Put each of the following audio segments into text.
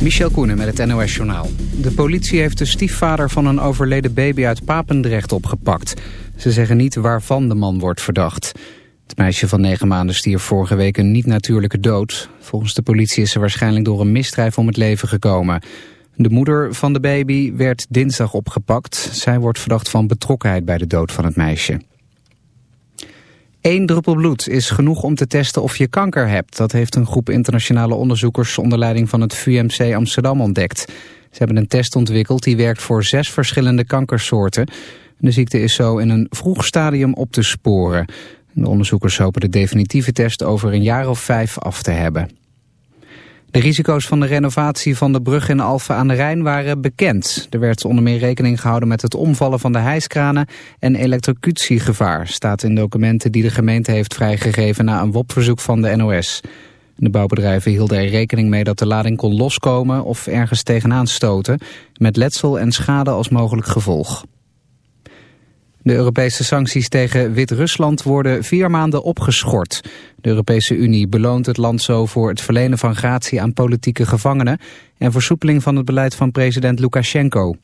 Michel Koenen met het NOS-journaal. De politie heeft de stiefvader van een overleden baby uit Papendrecht opgepakt. Ze zeggen niet waarvan de man wordt verdacht. Het meisje van negen maanden stierf vorige week een niet-natuurlijke dood. Volgens de politie is ze waarschijnlijk door een misdrijf om het leven gekomen. De moeder van de baby werd dinsdag opgepakt. Zij wordt verdacht van betrokkenheid bij de dood van het meisje. Eén druppel bloed is genoeg om te testen of je kanker hebt. Dat heeft een groep internationale onderzoekers onder leiding van het VUMC Amsterdam ontdekt. Ze hebben een test ontwikkeld die werkt voor zes verschillende kankersoorten. De ziekte is zo in een vroeg stadium op te sporen. De onderzoekers hopen de definitieve test over een jaar of vijf af te hebben. De risico's van de renovatie van de brug in Alphen aan de Rijn waren bekend. Er werd onder meer rekening gehouden met het omvallen van de hijskranen en elektrocutiegevaar, staat in documenten die de gemeente heeft vrijgegeven na een WOP-verzoek van de NOS. De bouwbedrijven hielden er rekening mee dat de lading kon loskomen of ergens tegenaan stoten, met letsel en schade als mogelijk gevolg. De Europese sancties tegen Wit-Rusland worden vier maanden opgeschort. De Europese Unie beloont het land zo voor het verlenen van gratie aan politieke gevangenen... en versoepeling van het beleid van president Lukashenko.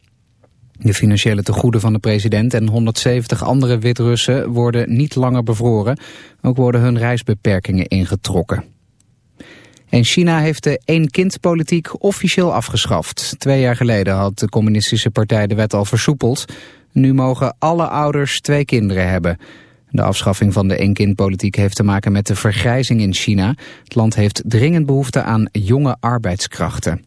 De financiële tegoeden van de president en 170 andere Wit-Russen worden niet langer bevroren. Ook worden hun reisbeperkingen ingetrokken. En China heeft de één-kind-politiek officieel afgeschaft. Twee jaar geleden had de communistische partij de wet al versoepeld... Nu mogen alle ouders twee kinderen hebben. De afschaffing van de eenkindpolitiek heeft te maken met de vergrijzing in China. Het land heeft dringend behoefte aan jonge arbeidskrachten.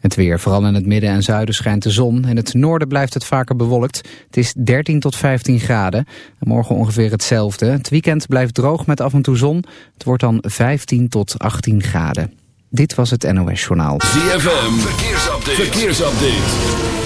Het weer, vooral in het midden en zuiden schijnt de zon. In het noorden blijft het vaker bewolkt. Het is 13 tot 15 graden. Morgen ongeveer hetzelfde. Het weekend blijft droog met af en toe zon. Het wordt dan 15 tot 18 graden. Dit was het NOS Journaal. ZFM, verkeersupdate. verkeersupdate.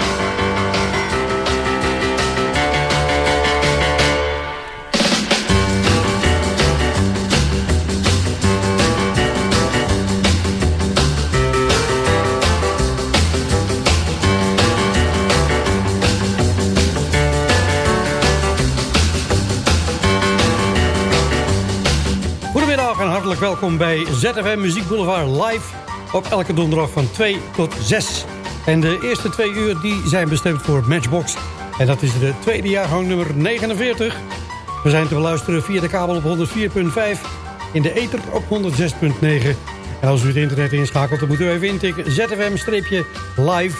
En hartelijk welkom bij ZFM Muziek Boulevard live op elke donderdag van 2 tot 6. En de eerste twee uur die zijn bestemd voor Matchbox. En dat is de tweede jaargang nummer 49. We zijn te beluisteren via de kabel op 104.5, in de ether op 106.9. En als u het internet inschakelt, dan moet u even intikken ZFM-live,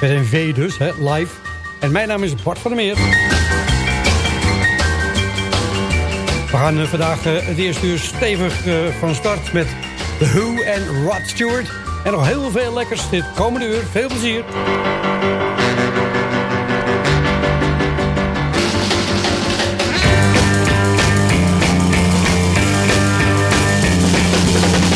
met een V dus, hè, live. En mijn naam is Bart van der Meer. We gaan eh, vandaag eh, het eerste uur stevig eh, van start met The Who en Rod Stewart. En nog heel veel lekkers dit komende uur. Veel plezier.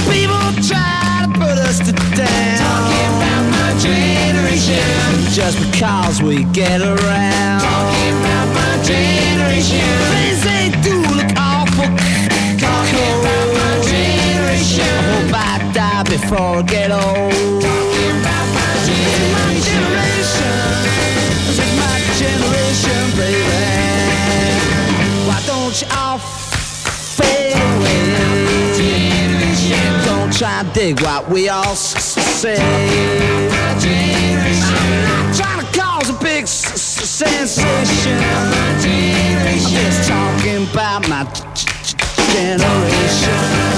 People try to put us to down. Talking about my generation. Just because we get around. Talking about my generation. before I get old. Talking about my generation, it's my generation, baby. Why don't you all fade away? Don't try and dig what we all say. I'm not trying to cause a big sensation. Just talking about my generation.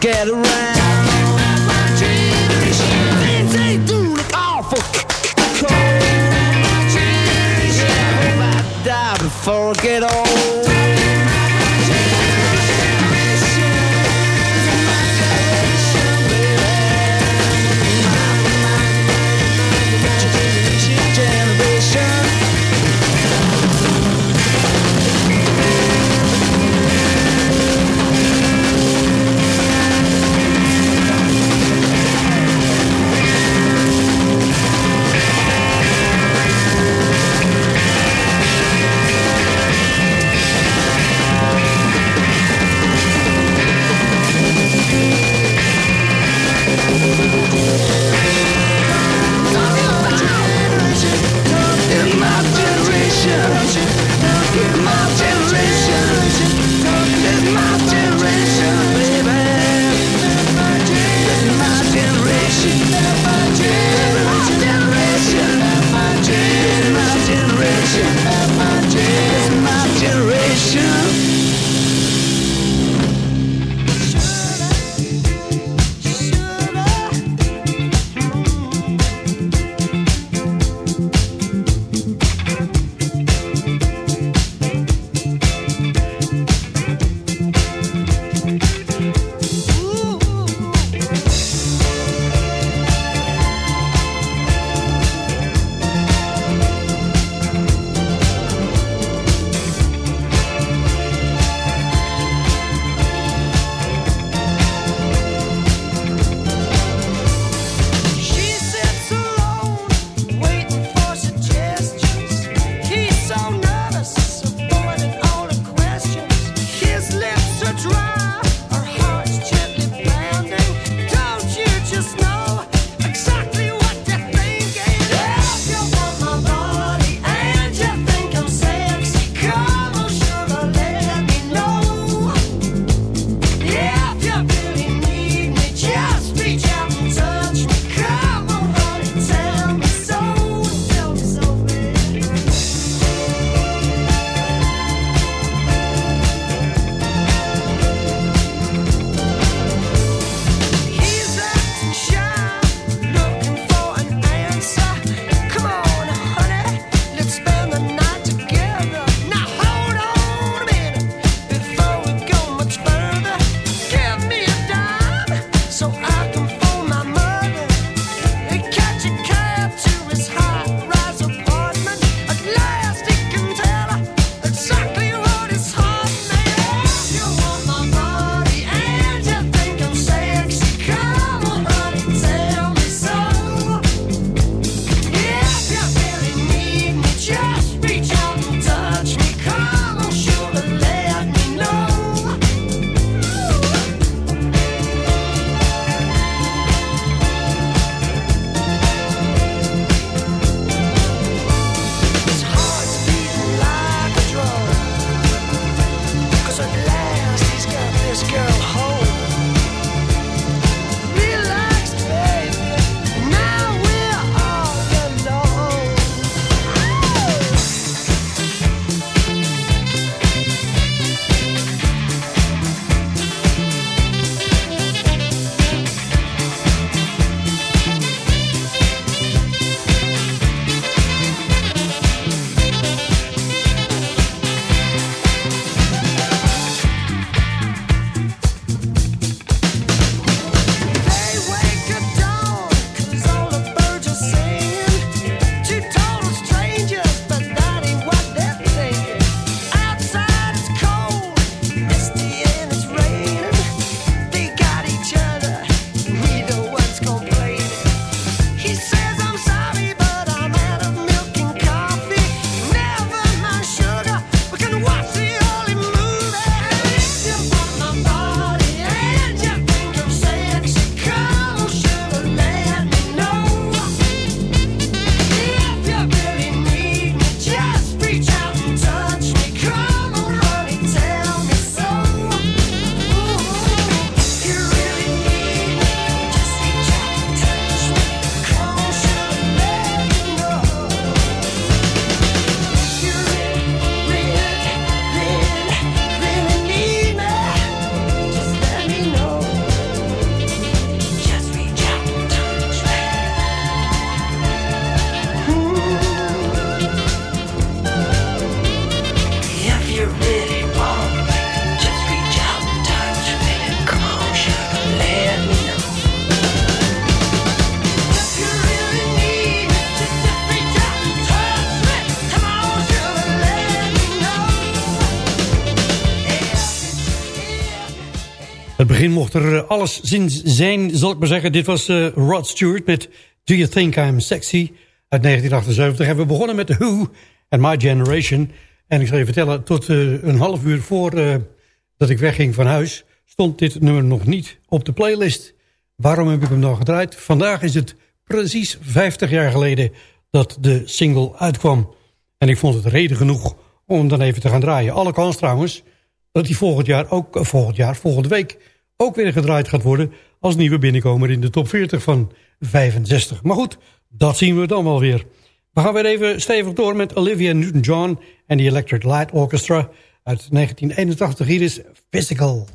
Get around. Mocht er eh, alles zin zijn, zal ik maar zeggen. Dit was uh, Rod Stewart met Do You Think I'm Sexy uit 1978. En we begonnen met The Who en My Generation. En ik zal je vertellen, tot uh, een half uur voor uh, dat ik wegging van huis... stond dit nummer nog niet op de playlist. Waarom heb ik hem dan gedraaid? Vandaag is het precies 50 jaar geleden dat de single uitkwam. En ik vond het reden genoeg om dan even te gaan draaien. Alle kans trouwens dat hij volgend jaar, ook, volgend jaar, volgende week ook weer gedraaid gaat worden... als nieuwe binnenkomer in de top 40 van 65. Maar goed, dat zien we dan wel weer. We gaan weer even stevig door met Olivia Newton-John en de Electric Light Orchestra uit 1981. Hier is Physical.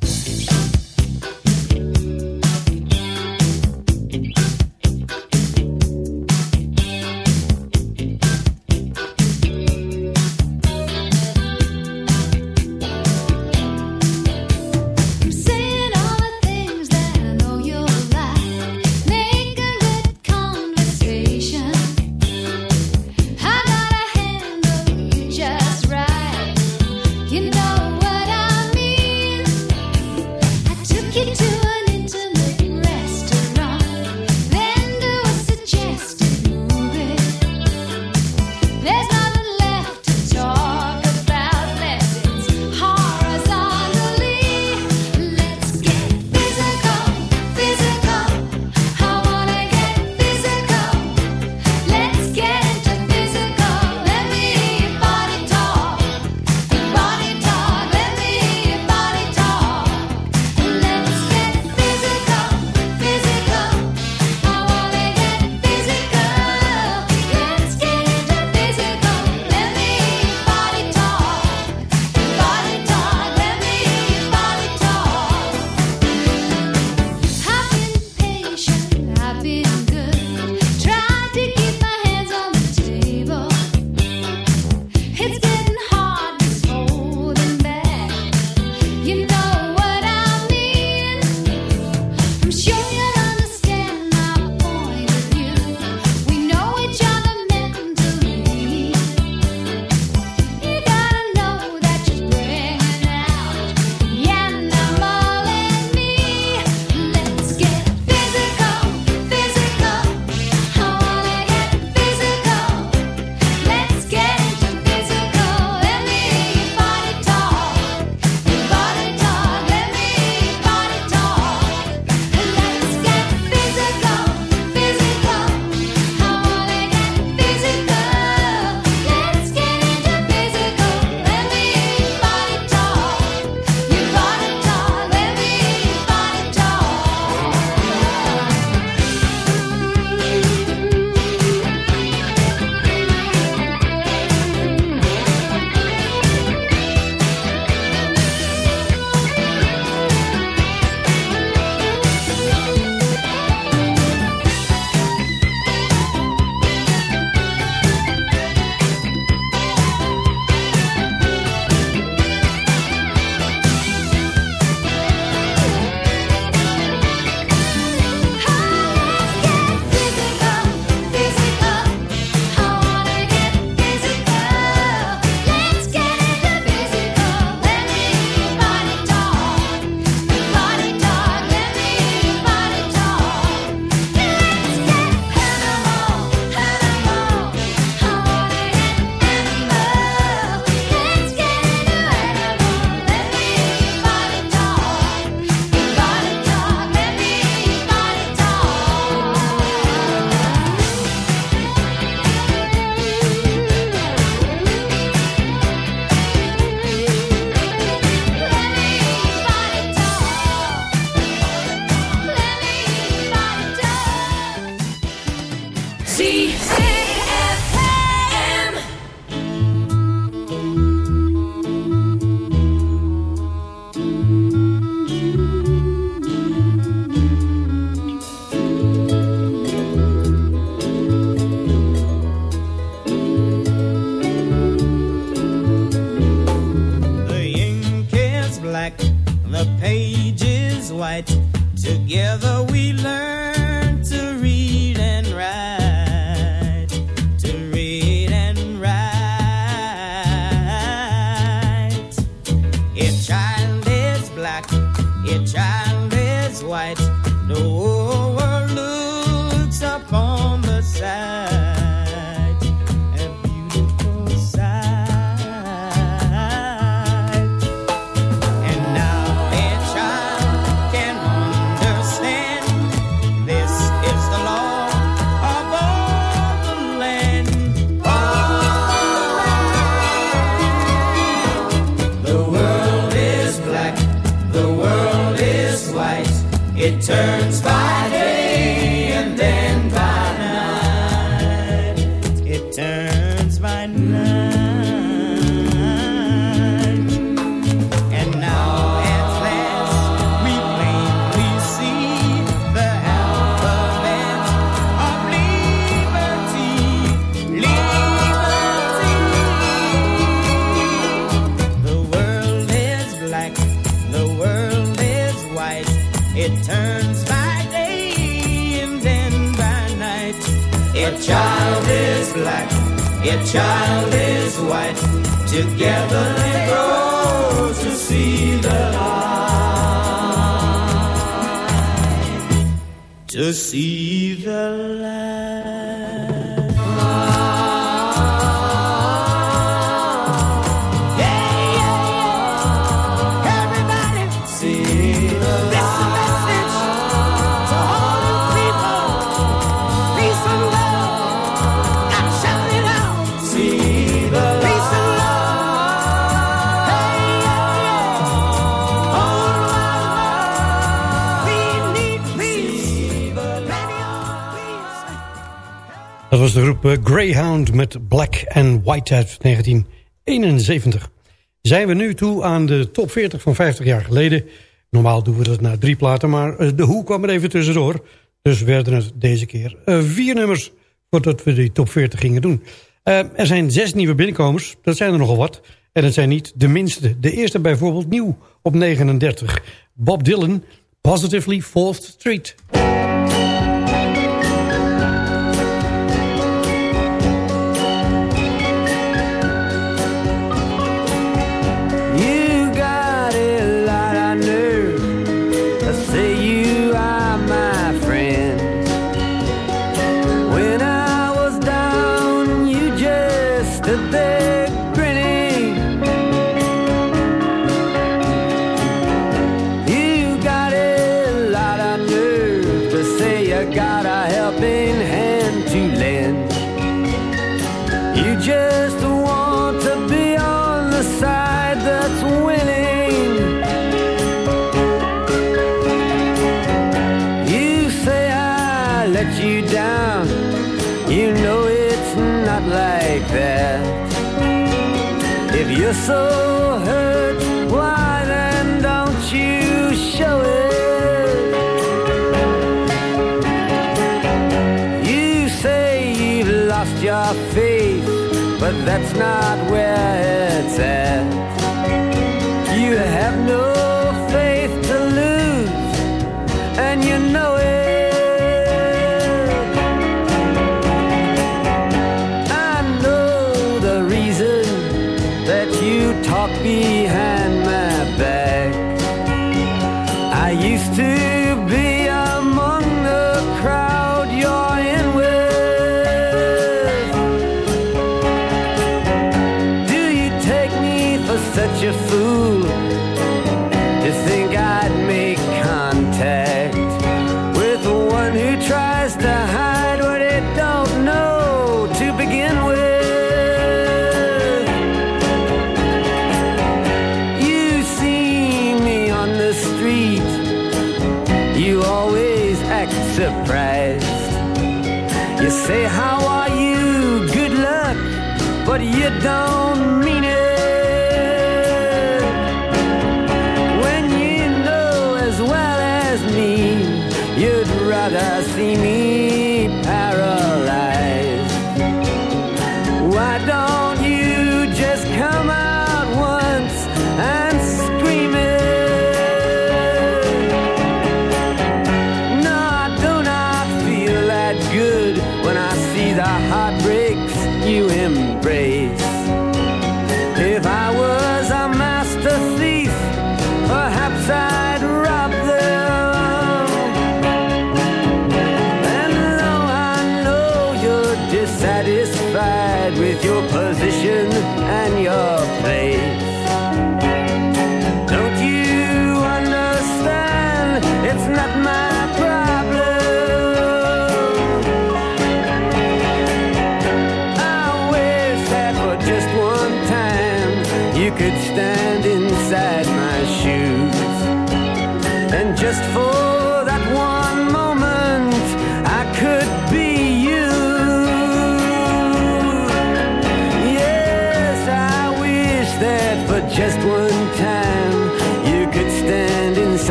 get. Child is white. Together they grow to see the light. To see the light. Was de groep eh, Greyhound met Black and White uit 1971. Zijn we nu toe aan de top 40 van 50 jaar geleden. Normaal doen we dat na drie platen, maar eh, de hoe kwam er even tussendoor. Dus werden het deze keer eh, vier nummers voordat we die top 40 gingen doen. Er zijn zes nieuwe binnenkomers, dat zijn er nogal wat. En het zijn niet de minste. De eerste bijvoorbeeld nieuw op 39. Bob Dylan, Positively 4th Street. That's not where it's at. You have no faith to lose, and you know it. I know the reason that you talk behind my back. I used to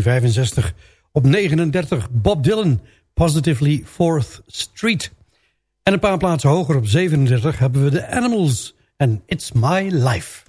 1965. Op 39 Bob Dylan, Positively 4th Street. En een paar plaatsen hoger op 37 hebben we The Animals en It's My Life.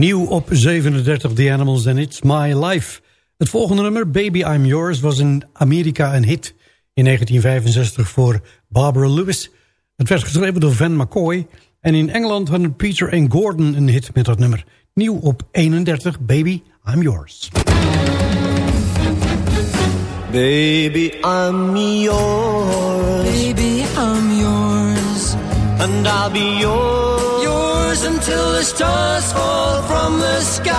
Nieuw op 37 The Animals and It's My Life. Het volgende nummer, Baby I'm Yours, was in Amerika een hit in 1965 voor Barbara Lewis. Het werd geschreven door Van McCoy. En in Engeland hadden Peter en Gordon een hit met dat nummer. Nieuw op 31, Baby I'm Yours. Baby, I'm yours. Baby, I'm yours. And I'll be yours. Yours until the stars fall from the sky.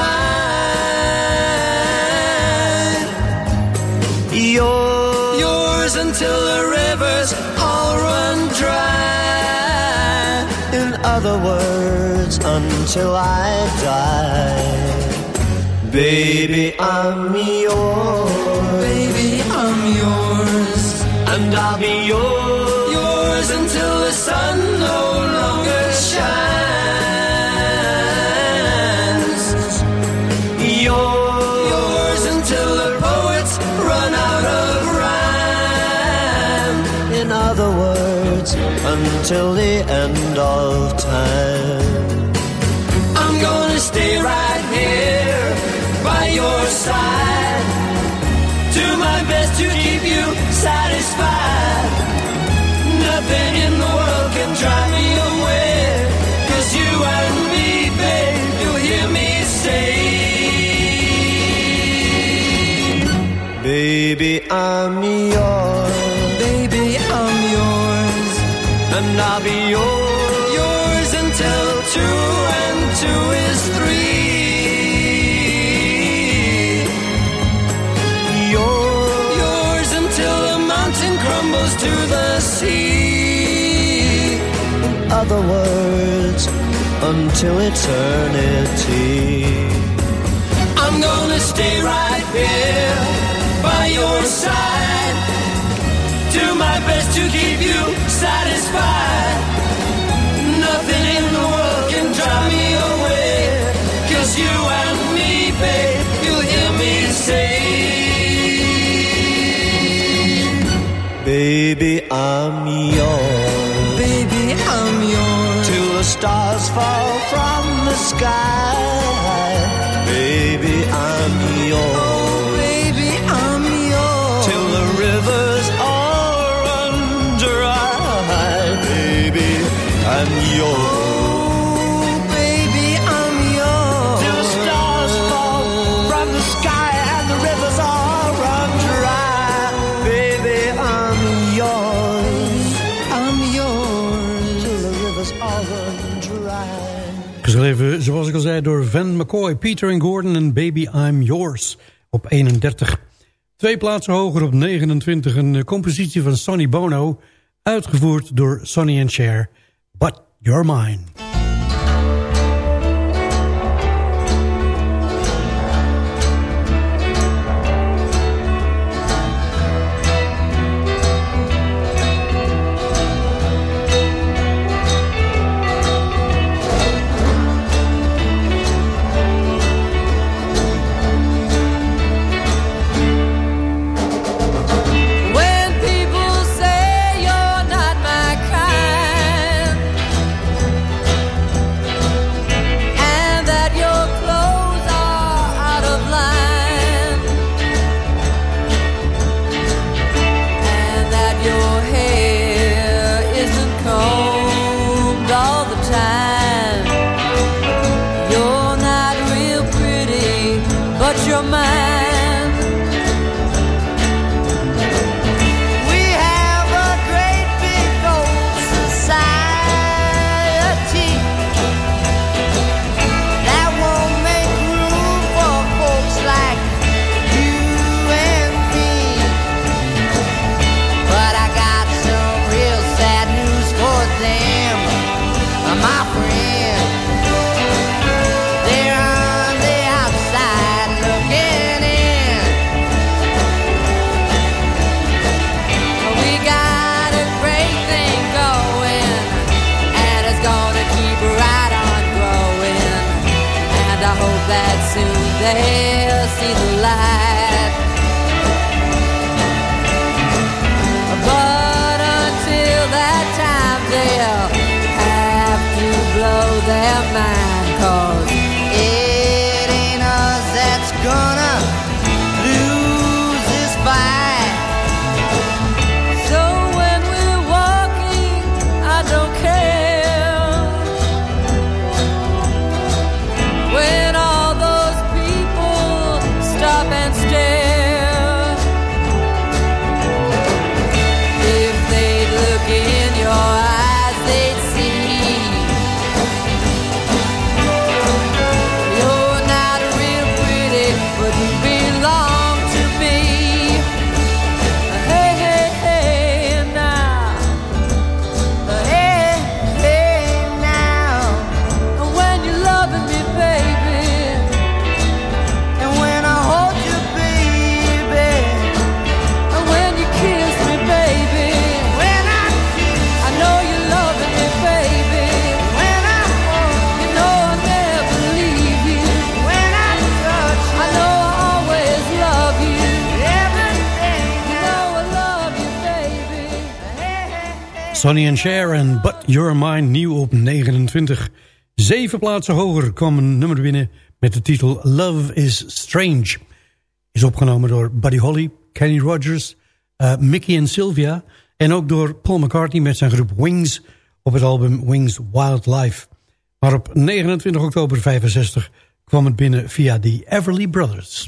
Yours. Yours until the rivers all run dry. In other words, until I die. Baby, I'm yours. Baby, I'm yours. And I'll be yours. Yours until the sun of time. I'm gonna stay right here by your side. Do my best to keep you satisfied. Nothing in the world can drive me away. Cause you and me, babe, you'll hear me say. Baby, I'm yours. Baby, I'm yours. And I'll be See In other words, until eternity. I'm gonna stay right here by your side. Do my best to keep you satisfied. Baby, I'm yours. Baby, I'm yours. Till the stars fall from the sky. geschreven, zoals ik al zei, door Van McCoy, Peter and Gordon en Baby I'm Yours op 31. Twee plaatsen hoger op 29, een eh, compositie van Sonny Bono, uitgevoerd door Sonny and Cher. But You're Mine. Sonny and Sharon, But You're Mine, nieuw op 29. Zeven plaatsen hoger kwam een nummer binnen met de titel Love is Strange. Is opgenomen door Buddy Holly, Kenny Rogers, eh, Mickey en Sylvia... en ook door Paul McCartney met zijn groep Wings op het album Wings Wildlife. Maar op 29 oktober 65 kwam het binnen via de Everly Brothers.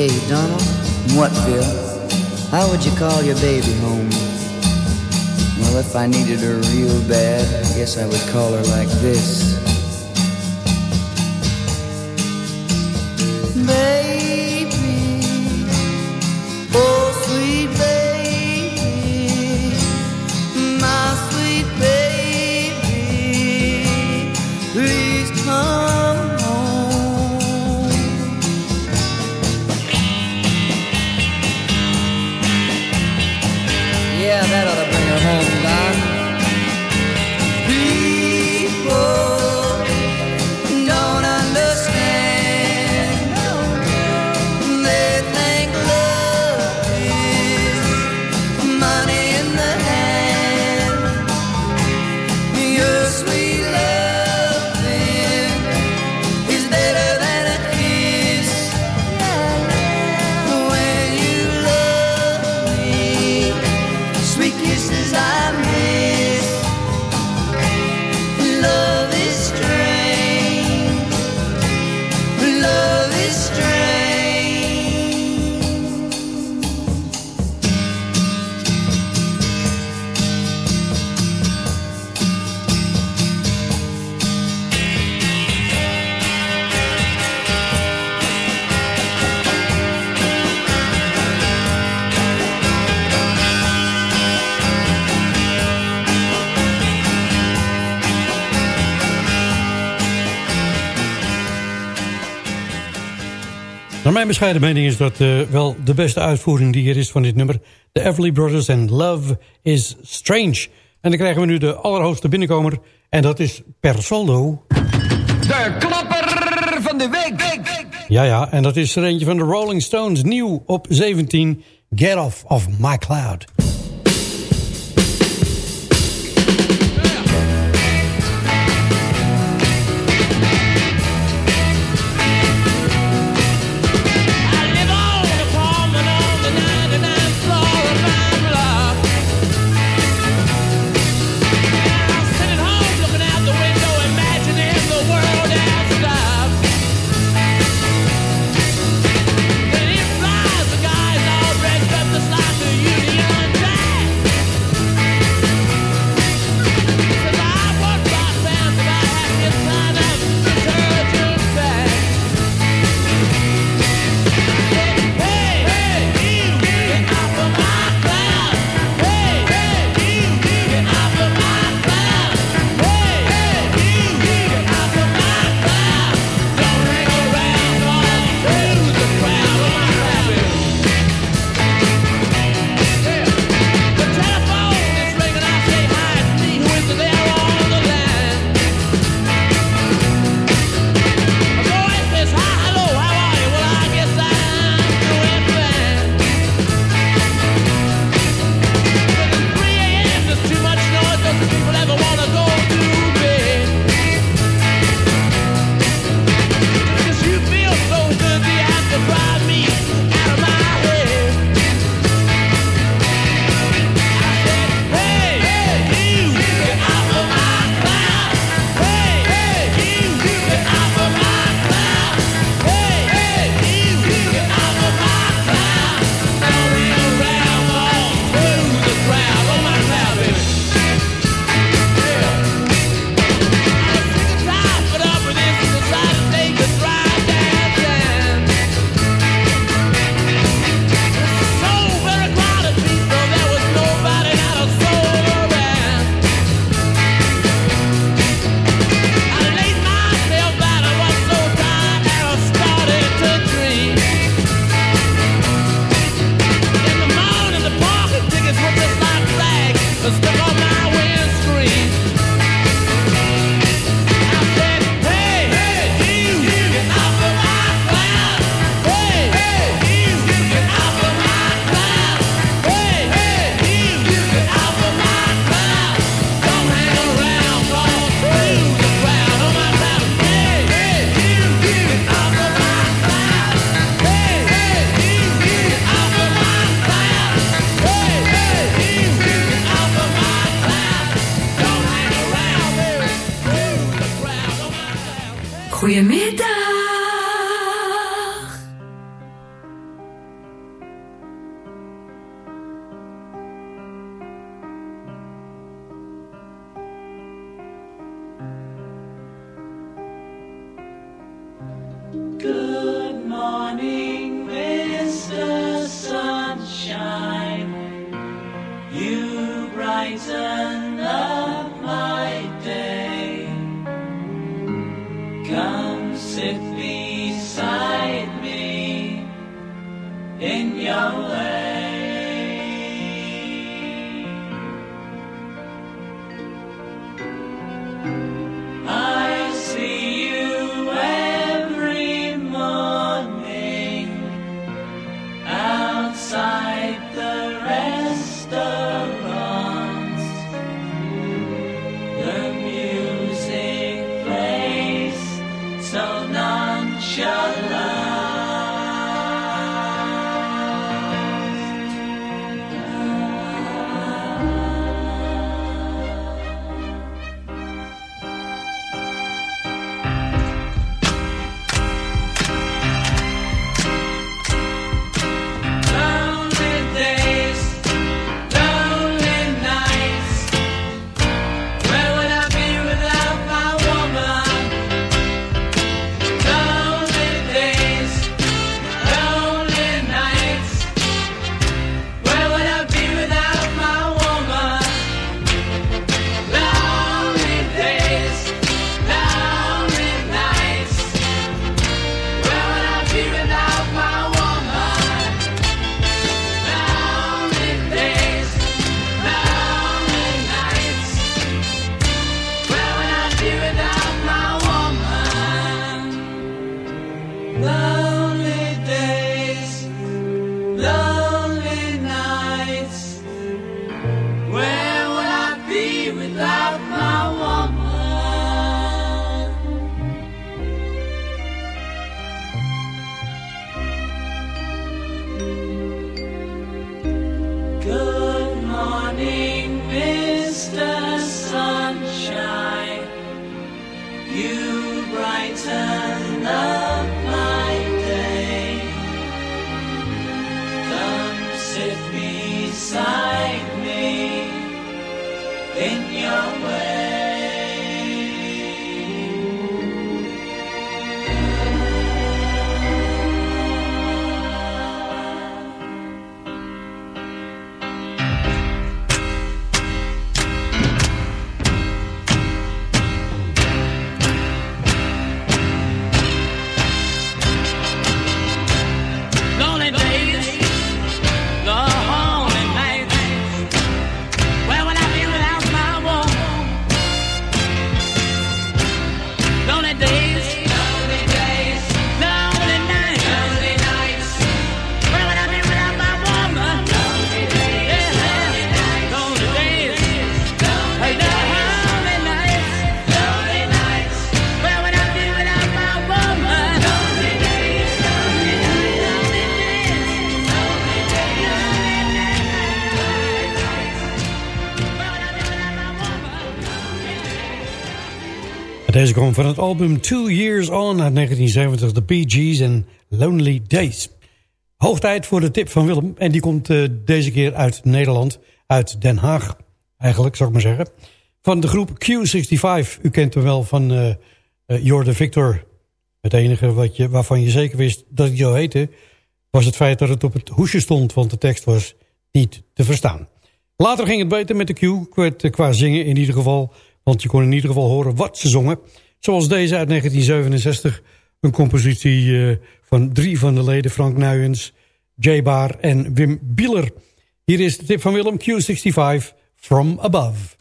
Hey, Donald. What, Phil? How would you call your baby home? Well, if I needed her real bad, I guess I would call her like this. Naar mijn bescheiden mening is dat eh, wel de beste uitvoering die er is van dit nummer. De Everly Brothers en Love is Strange. En dan krijgen we nu de allerhoogste binnenkomer. En dat is per saldo... De klapper van de week. Ja, ja, en dat is er eentje van de Rolling Stones. Nieuw op 17. Get Off of My Cloud. In your way. You brighten up Deze kwam van het album Two Years On uit 1970, The Bee Gees en Lonely Days. Hoog tijd voor de tip van Willem. En die komt eh, deze keer uit Nederland, uit Den Haag. Eigenlijk, zou ik maar zeggen. Van de groep Q65. U kent hem wel van You're the Victor. Het enige wat je, waarvan je zeker wist dat het zo heette... was het feit dat het op het hoesje stond, want de tekst was niet te verstaan. Later ging het beter met de Q, qua zingen in ieder geval... want je kon in ieder geval horen wat ze zongen. Zoals deze uit 1967, een compositie eh, van drie van de leden... Frank Nuyens, Jay Baar en Wim Bieler. Hier is de tip van Willem Q65, From Above.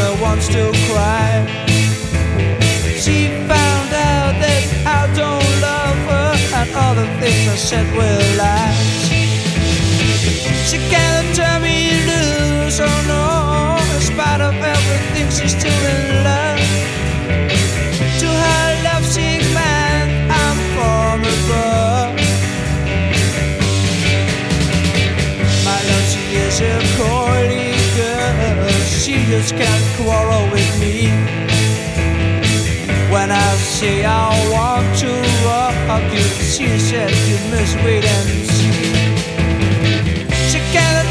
Still wants to said were lies. She can't turn me loose, oh no. In spite of everything, she's still in love. To her lovesick man, I'm from above. My love, she is a coily girl. She just can't quarrel with me. When I say I want to rock you, she said you must wait and see. She can't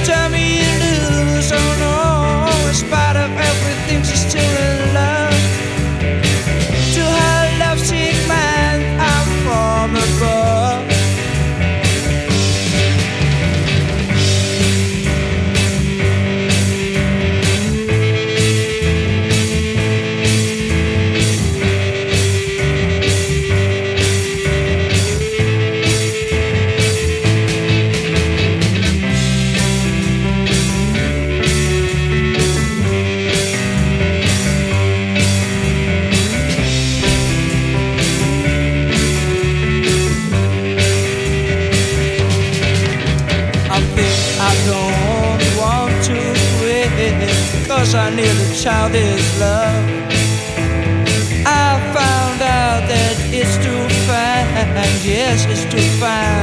It's is to find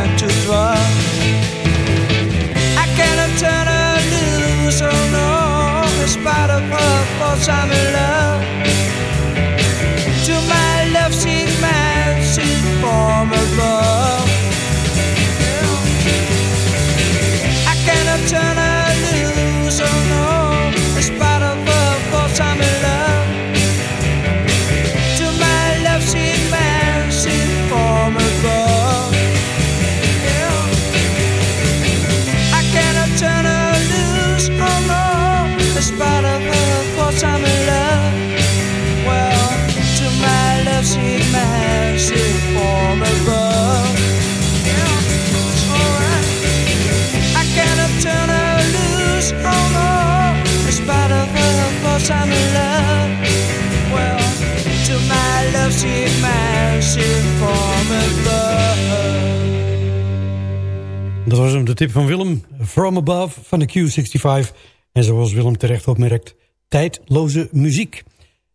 dat was hem, de tip van Willem. From Above van de Q65. En zoals Willem terecht opmerkt, tijdloze muziek.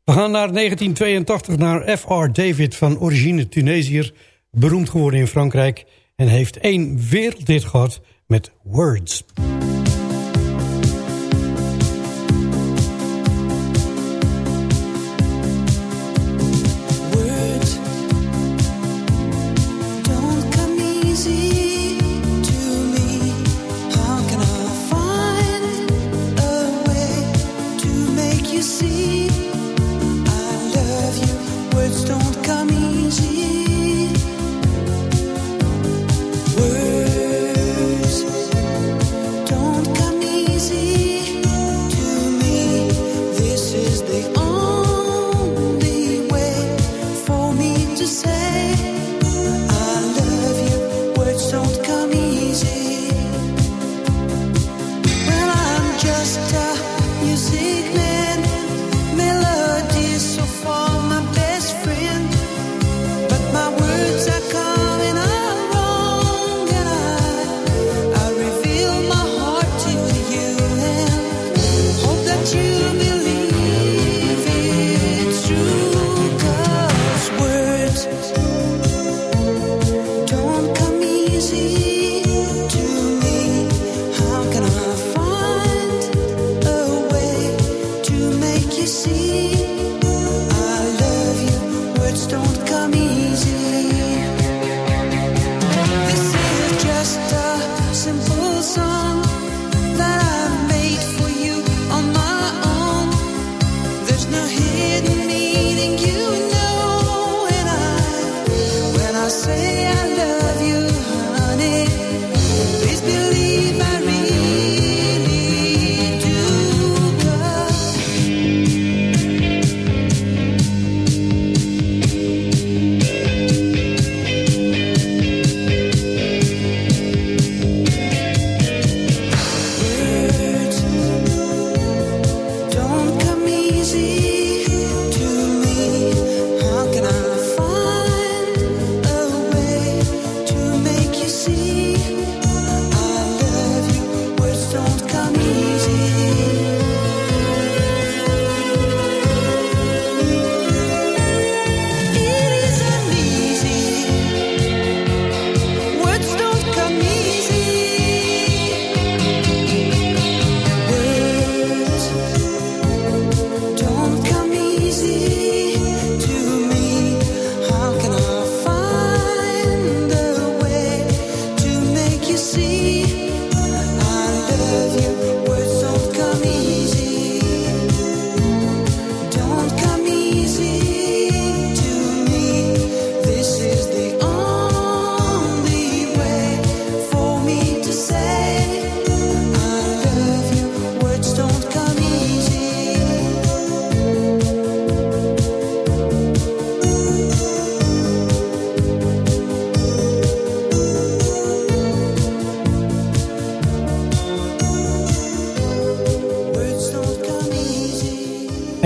We gaan naar 1982, naar F.R. David van origine Tunesier Beroemd geworden in Frankrijk. En heeft één wereldhit gehad met Words.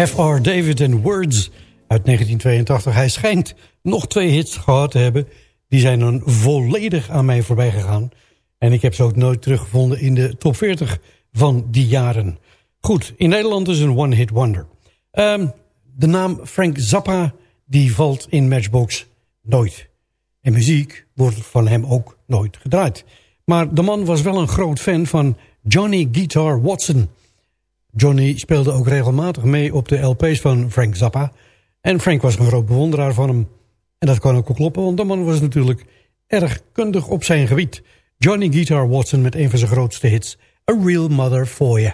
F.R. David and Words uit 1982. Hij schijnt nog twee hits gehad te hebben. Die zijn dan volledig aan mij voorbij gegaan. En ik heb ze ook nooit teruggevonden in de top 40 van die jaren. Goed, in Nederland is een one-hit wonder. Ehm, de naam Frank Zappa, die valt in Matchbox nooit. En muziek wordt van hem ook nooit gedraaid. Maar de man was wel een groot fan van Johnny Guitar Watson... Johnny speelde ook regelmatig mee op de LP's van Frank Zappa. En Frank was een groot bewonderaar van hem. En dat kan ook kloppen, want de man was natuurlijk erg kundig op zijn gebied. Johnny Guitar Watson met een van zijn grootste hits... A Real Mother For You.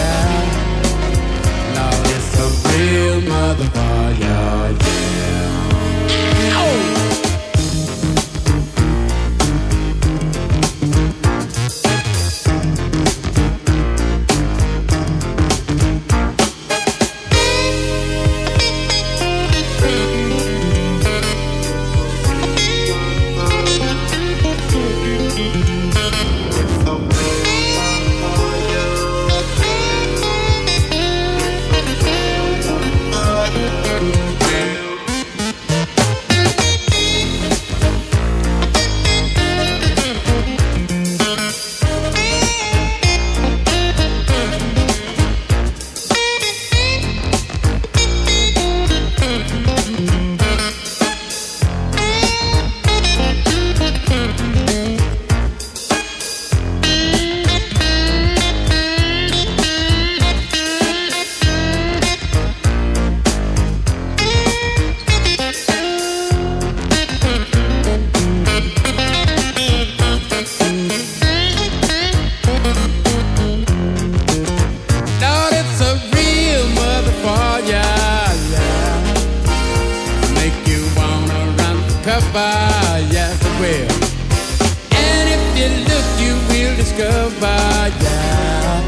real father. Will yeah.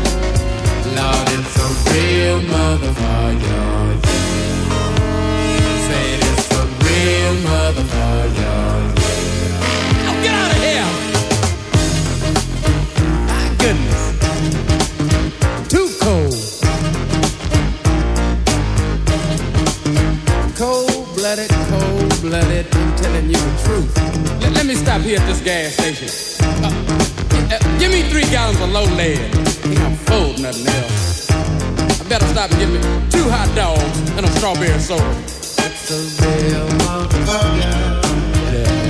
Lord, it's a real motherfucker, yeah. Say it's a real motherfucker, yeah. Oh, get out of here! My goodness. Too cold. Cold blooded, cold blooded. I'm telling you the truth. Let, let me stop here at this gas station. Give me three gallons of low lead. Can't afford nothing else. I better stop and get me two hot dogs and a strawberry soda. It's a real motherfucker. Yeah.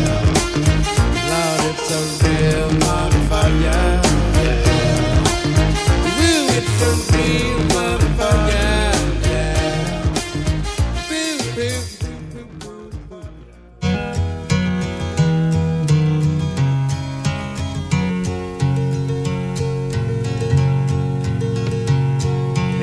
Lord, it's a real motherfucker.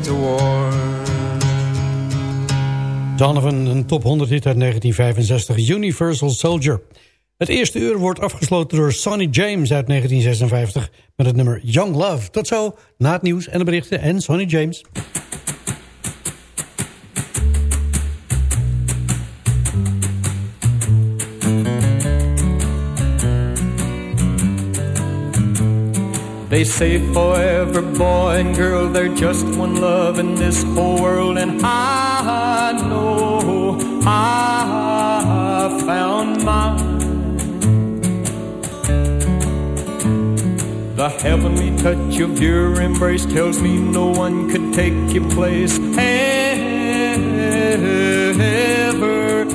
to war. Donovan, een top 100 hit uit 1965, Universal Soldier. Het eerste uur wordt afgesloten door Sonny James uit 1956 met het nummer Young Love. Tot zo, na het nieuws en de berichten en Sonny James. They say for every boy and girl, they're just one love in this whole world, and I know I found mine. The heavenly touch of your embrace tells me no one could take your place ever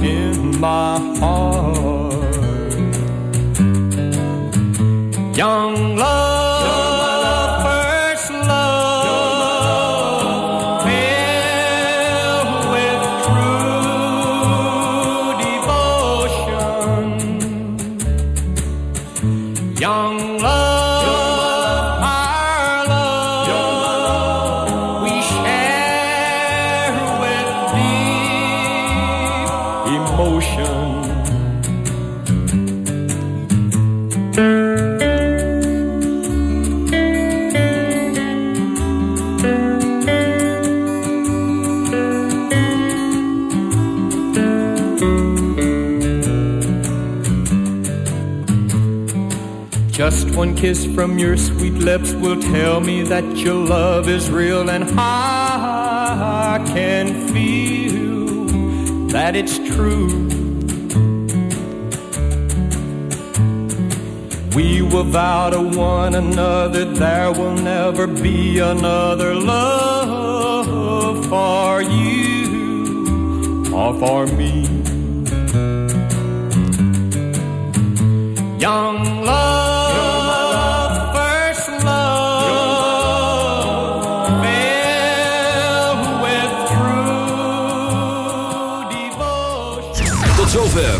in my heart. Young love, kiss from your sweet lips will tell me that your love is real, and I can feel that it's true. We will vow to one another there will never be another love for you or for me. Young